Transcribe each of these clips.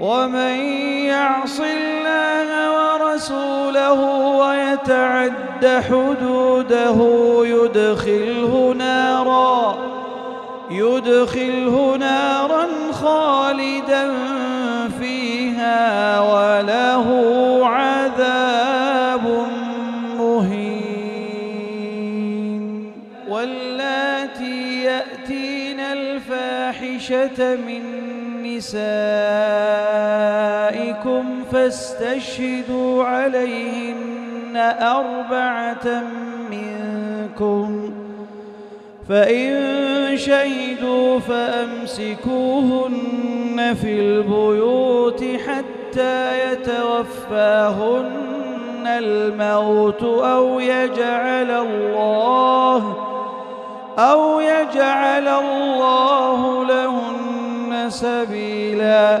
ومن يعص الله ورسوله ويتعد حدوده يدخله نارا يدخله نارا خالدا فيها. فاستشهدوا عليهن أربعة منكم. فإن شهدوا فأمسكوهن في البيوت حتى يتوفاهن الموت أو يجعل الله أو يجعل الله لهن سبيلا.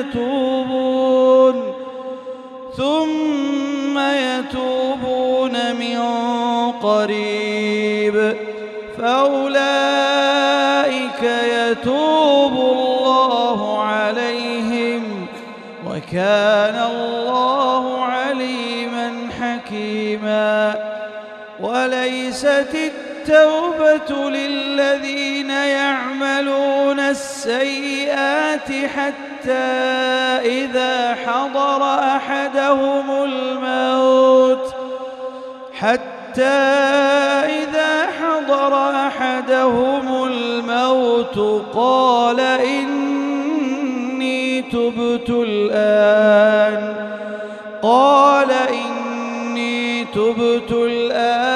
يتوبون ثم يتوبون من قريب. فأولئك يتوب الله عليهم وكان الله عليما حكيما. وليست التوبة للذين يعملون السيئات حتى إذا حضر أحدهم الموت. حتى إذا حضر أحدهم الموت قال إني تبت الآن. قال إني تبت الآن.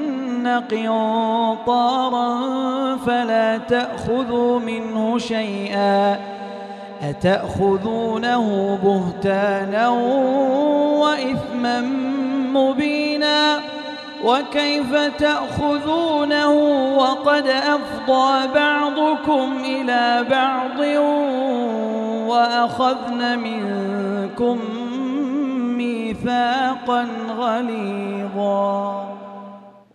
قنطارا فلا تأخذوا منه شيئا أتأخذونه بهتانا وإثما مبينا وكيف تأخذونه وقد أفضى بعضكم إلى بعض وأخذن منكم ميثاقا غليظا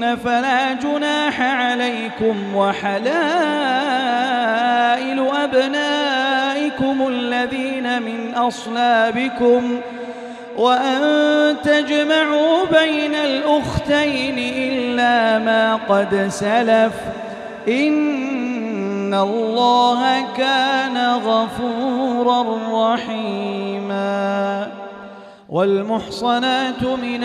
فلا جناح عليكم وحلائل أبنائكم الذين من أصلابكم وأن تجمعوا بين الأختين إلا ما قد سلف إن الله كان غفورا رحيما والمحصنات من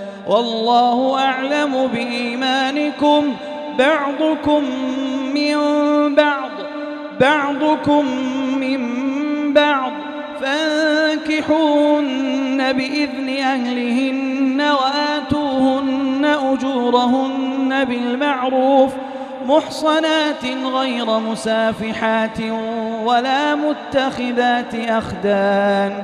والله أعلم بإيمانكم. بعضكم من بعض بعضكم من بعض. فانكحوهن بإذن أهلهن وآتوهن أجورهن بالمعروف. محصنات غير مسافحات ولا متخذات أخدان.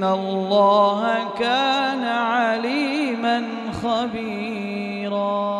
إن الله كان عليما خبيرا